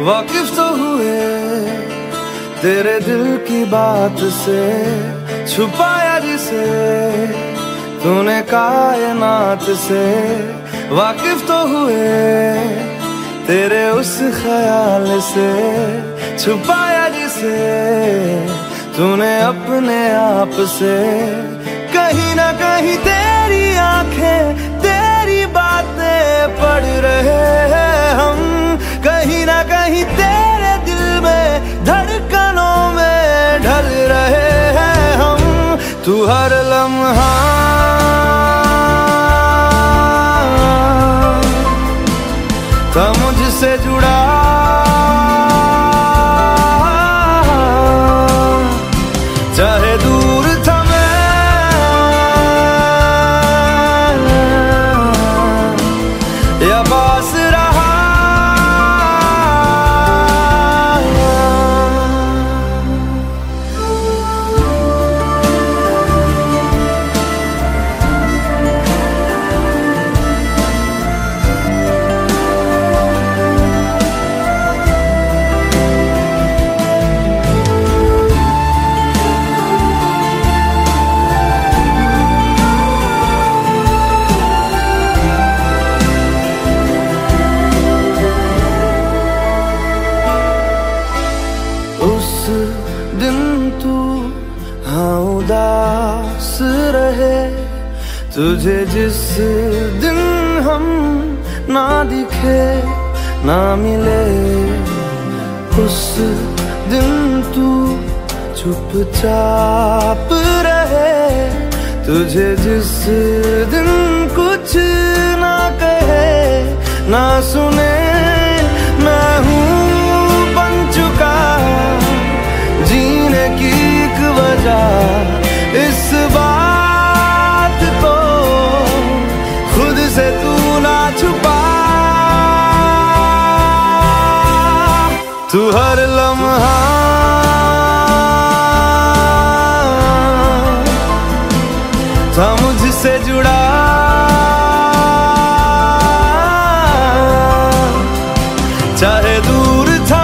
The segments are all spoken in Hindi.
वाकिफ तो हुए तेरे दिल की बात से, छुपाया जिसे, तूने कायनात से। वाकिफ तो हुए तेरे उस ख्याल से, छुपाया जिसे, तूने अपने आप से। कहीं ना कहीं मुझसे जुड़ा रहे तुझे जिस दिन हम ना दिखे, ना मिले, उस दिन तू चुपचाप रहे। तुझे जिस दिन कुछ ना कहे, ना सुने तू हर लम्हा था मुझसे जुड़ा। चाहे दूर था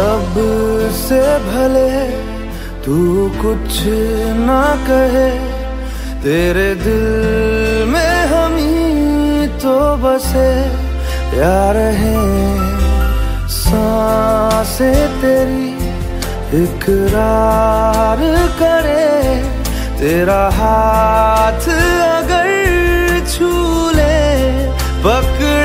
लब से भले तू कुछ ना कहे, तेरे दिल में हम ही तो बसे यार हैं साँसें तेरी, इकरार करे, तेरा हाथ अगर छू ले, पकड़े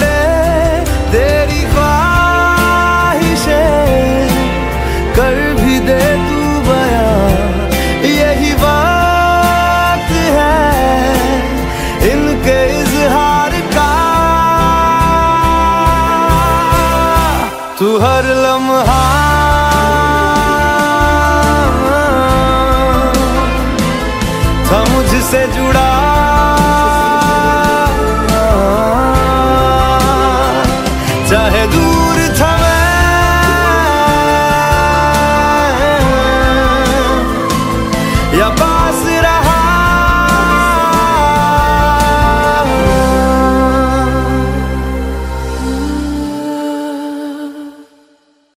तू हर लम्हा। था मुझसे जुड़ा।